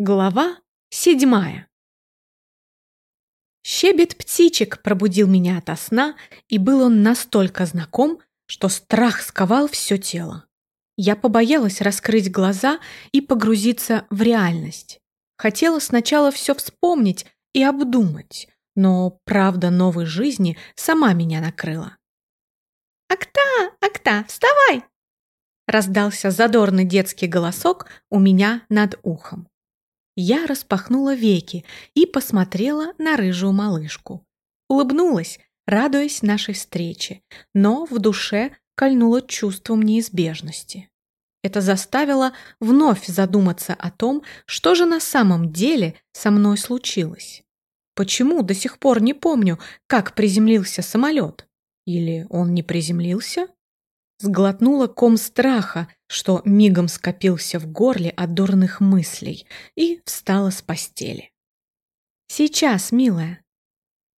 Глава седьмая Щебет птичек пробудил меня ото сна, и был он настолько знаком, что страх сковал все тело. Я побоялась раскрыть глаза и погрузиться в реальность. Хотела сначала все вспомнить и обдумать, но правда новой жизни сама меня накрыла. «Акта, Акта, вставай!» Раздался задорный детский голосок у меня над ухом. Я распахнула веки и посмотрела на рыжую малышку. Улыбнулась, радуясь нашей встрече, но в душе кольнуло чувством неизбежности. Это заставило вновь задуматься о том, что же на самом деле со мной случилось. Почему до сих пор не помню, как приземлился самолет? Или он не приземлился? Сглотнула ком страха, что мигом скопился в горле от дурных мыслей, и встала с постели. «Сейчас, милая!»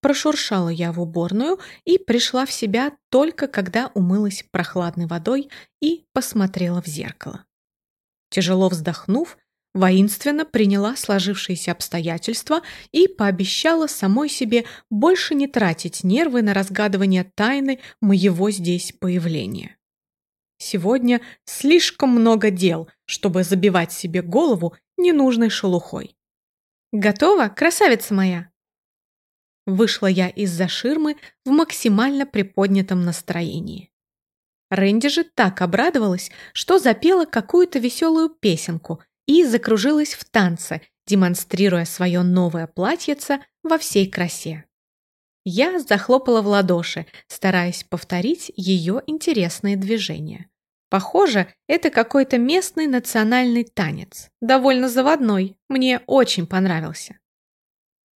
Прошуршала я в уборную и пришла в себя только когда умылась прохладной водой и посмотрела в зеркало. Тяжело вздохнув, воинственно приняла сложившиеся обстоятельства и пообещала самой себе больше не тратить нервы на разгадывание тайны моего здесь появления. Сегодня слишком много дел, чтобы забивать себе голову ненужной шелухой. «Готова, красавица моя?» Вышла я из-за ширмы в максимально приподнятом настроении. Рэнди же так обрадовалась, что запела какую-то веселую песенку и закружилась в танце, демонстрируя свое новое платьице во всей красе. Я захлопала в ладоши, стараясь повторить ее интересные движения. Похоже, это какой-то местный национальный танец. Довольно заводной, мне очень понравился.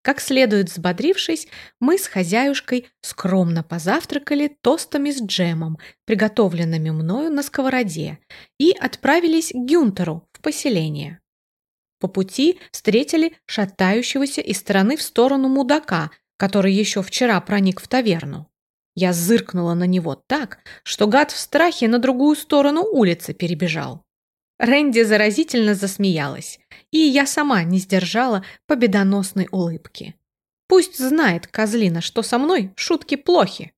Как следует взбодрившись, мы с хозяюшкой скромно позавтракали тостами с джемом, приготовленными мною на сковороде, и отправились к Гюнтеру в поселение. По пути встретили шатающегося из стороны в сторону мудака, который еще вчера проник в таверну. Я зыркнула на него так, что гад в страхе на другую сторону улицы перебежал. Рэнди заразительно засмеялась, и я сама не сдержала победоносной улыбки. Пусть знает козлина, что со мной шутки плохи.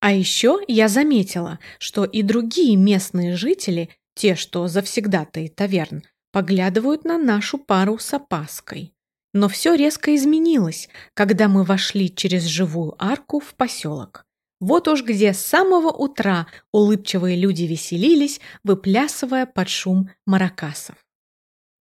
А еще я заметила, что и другие местные жители, те, что завсегдатые таверн, поглядывают на нашу пару с опаской. Но все резко изменилось, когда мы вошли через живую арку в поселок. Вот уж где с самого утра улыбчивые люди веселились, выплясывая под шум маракасов.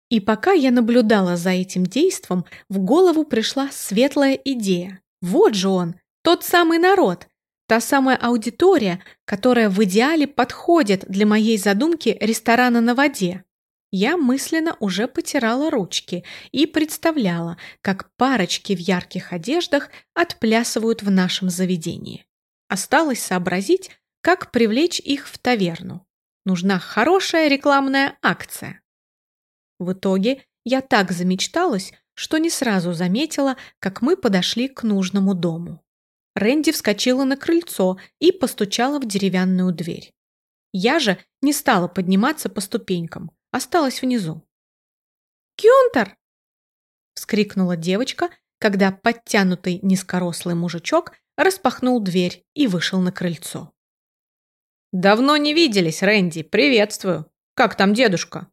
И пока я наблюдала за этим действом, в голову пришла светлая идея. Вот же он, тот самый народ, та самая аудитория, которая в идеале подходит для моей задумки ресторана на воде. Я мысленно уже потирала ручки и представляла, как парочки в ярких одеждах отплясывают в нашем заведении. Осталось сообразить, как привлечь их в таверну. Нужна хорошая рекламная акция. В итоге я так замечталась, что не сразу заметила, как мы подошли к нужному дому. Рэнди вскочила на крыльцо и постучала в деревянную дверь. Я же не стала подниматься по ступенькам, осталась внизу. «Кюнтер!» — вскрикнула девочка, когда подтянутый низкорослый мужичок распахнул дверь и вышел на крыльцо. «Давно не виделись, Рэнди, приветствую. Как там дедушка?»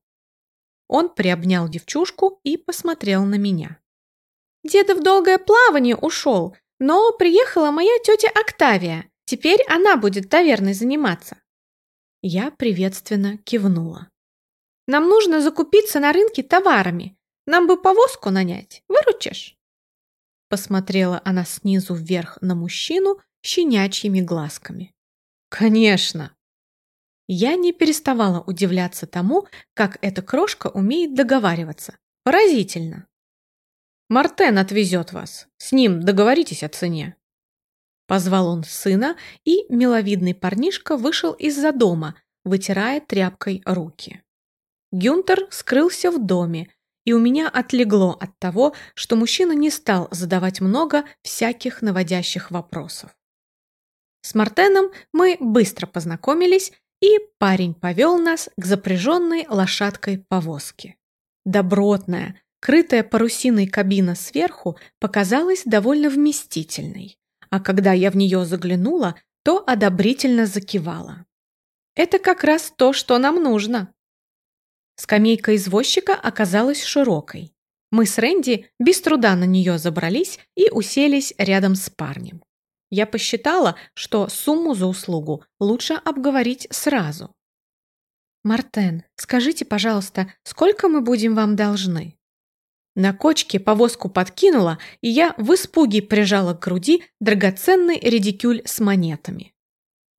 Он приобнял девчушку и посмотрел на меня. «Деда в долгое плавание ушел, но приехала моя тетя Октавия. Теперь она будет таверной заниматься». Я приветственно кивнула. «Нам нужно закупиться на рынке товарами. Нам бы повозку нанять. Выручишь?» Посмотрела она снизу вверх на мужчину щенячьими глазками. «Конечно!» Я не переставала удивляться тому, как эта крошка умеет договариваться. Поразительно. «Мартен отвезет вас. С ним договоритесь о цене». Позвал он сына, и миловидный парнишка вышел из-за дома, вытирая тряпкой руки. Гюнтер скрылся в доме, и у меня отлегло от того, что мужчина не стал задавать много всяких наводящих вопросов. С Мартеном мы быстро познакомились, и парень повел нас к запряженной лошадкой повозке. Добротная, крытая парусиной кабина сверху показалась довольно вместительной, а когда я в нее заглянула, то одобрительно закивала. Это как раз то, что нам нужно. Скамейка извозчика оказалась широкой. Мы с Рэнди без труда на нее забрались и уселись рядом с парнем. Я посчитала, что сумму за услугу лучше обговорить сразу. «Мартен, скажите, пожалуйста, сколько мы будем вам должны?» На кочке повозку подкинула, и я в испуге прижала к груди драгоценный редикюль с монетами.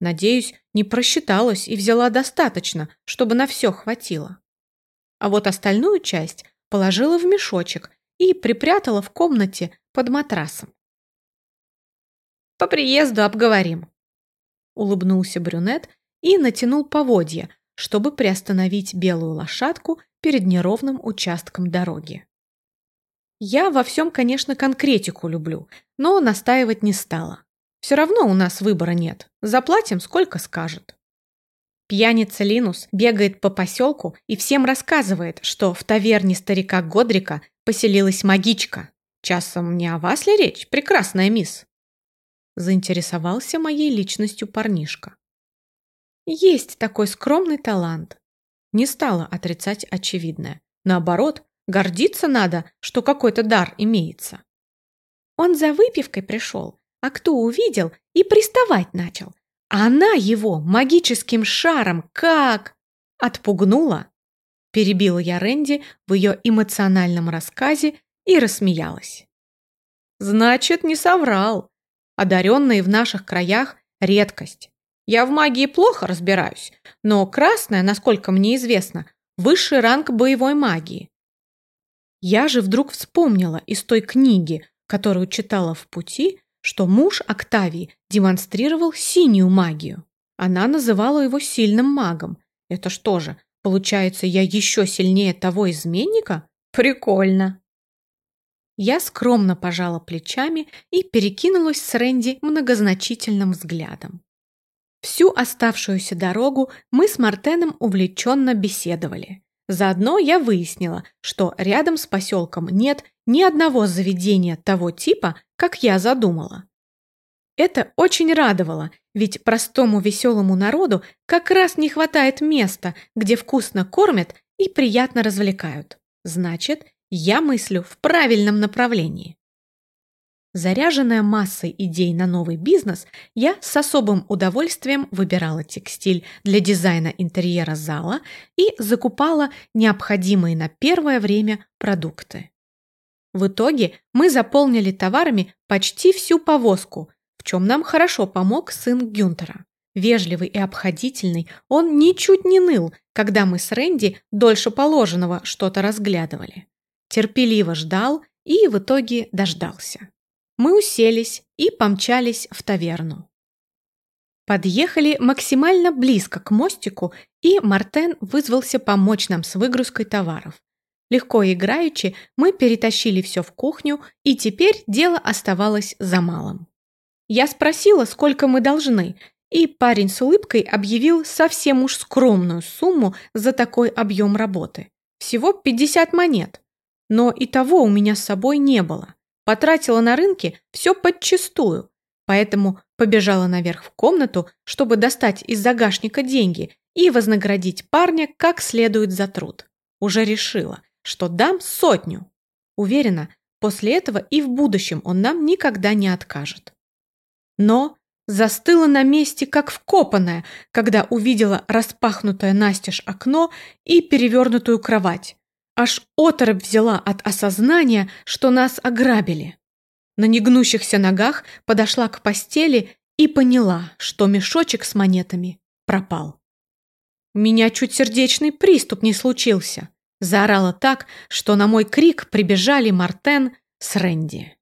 Надеюсь, не просчиталась и взяла достаточно, чтобы на все хватило. А вот остальную часть положила в мешочек и припрятала в комнате под матрасом. «По приезду обговорим», — улыбнулся брюнет и натянул поводья, чтобы приостановить белую лошадку перед неровным участком дороги. Я во всем, конечно, конкретику люблю, но настаивать не стала. Все равно у нас выбора нет. Заплатим, сколько скажет. Пьяница Линус бегает по поселку и всем рассказывает, что в таверне старика Годрика поселилась магичка. Часом не о вас ли речь, прекрасная мисс? Заинтересовался моей личностью парнишка. Есть такой скромный талант. Не стала отрицать очевидное. Наоборот, Гордиться надо, что какой-то дар имеется. Он за выпивкой пришел, а кто увидел и приставать начал. Она его магическим шаром как... Отпугнула. Перебила я Рэнди в ее эмоциональном рассказе и рассмеялась. Значит, не соврал. Одаренные в наших краях – редкость. Я в магии плохо разбираюсь, но красная, насколько мне известно, высший ранг боевой магии. Я же вдруг вспомнила из той книги, которую читала в пути, что муж Октавии демонстрировал синюю магию. Она называла его сильным магом. Это что же, получается, я еще сильнее того изменника? Прикольно. Я скромно пожала плечами и перекинулась с Рэнди многозначительным взглядом. Всю оставшуюся дорогу мы с Мартеном увлеченно беседовали. Заодно я выяснила, что рядом с поселком нет ни одного заведения того типа, как я задумала. Это очень радовало, ведь простому веселому народу как раз не хватает места, где вкусно кормят и приятно развлекают. Значит, я мыслю в правильном направлении. Заряженная массой идей на новый бизнес, я с особым удовольствием выбирала текстиль для дизайна интерьера зала и закупала необходимые на первое время продукты. В итоге мы заполнили товарами почти всю повозку, в чем нам хорошо помог сын Гюнтера. Вежливый и обходительный, он ничуть не ныл, когда мы с Рэнди дольше положенного что-то разглядывали. Терпеливо ждал и в итоге дождался. Мы уселись и помчались в таверну. Подъехали максимально близко к мостику, и Мартен вызвался помочь нам с выгрузкой товаров. Легко играючи, мы перетащили все в кухню, и теперь дело оставалось за малым. Я спросила, сколько мы должны, и парень с улыбкой объявил совсем уж скромную сумму за такой объем работы. Всего 50 монет. Но и того у меня с собой не было. Потратила на рынке все подчистую, поэтому побежала наверх в комнату, чтобы достать из загашника деньги и вознаградить парня как следует за труд. Уже решила, что дам сотню. Уверена, после этого и в будущем он нам никогда не откажет. Но застыла на месте, как вкопанная, когда увидела распахнутое настежь окно и перевернутую кровать. Аж оторопь взяла от осознания, что нас ограбили. На негнущихся ногах подошла к постели и поняла, что мешочек с монетами пропал. У меня чуть сердечный приступ не случился. Заорала так, что на мой крик прибежали Мартен с Рэнди.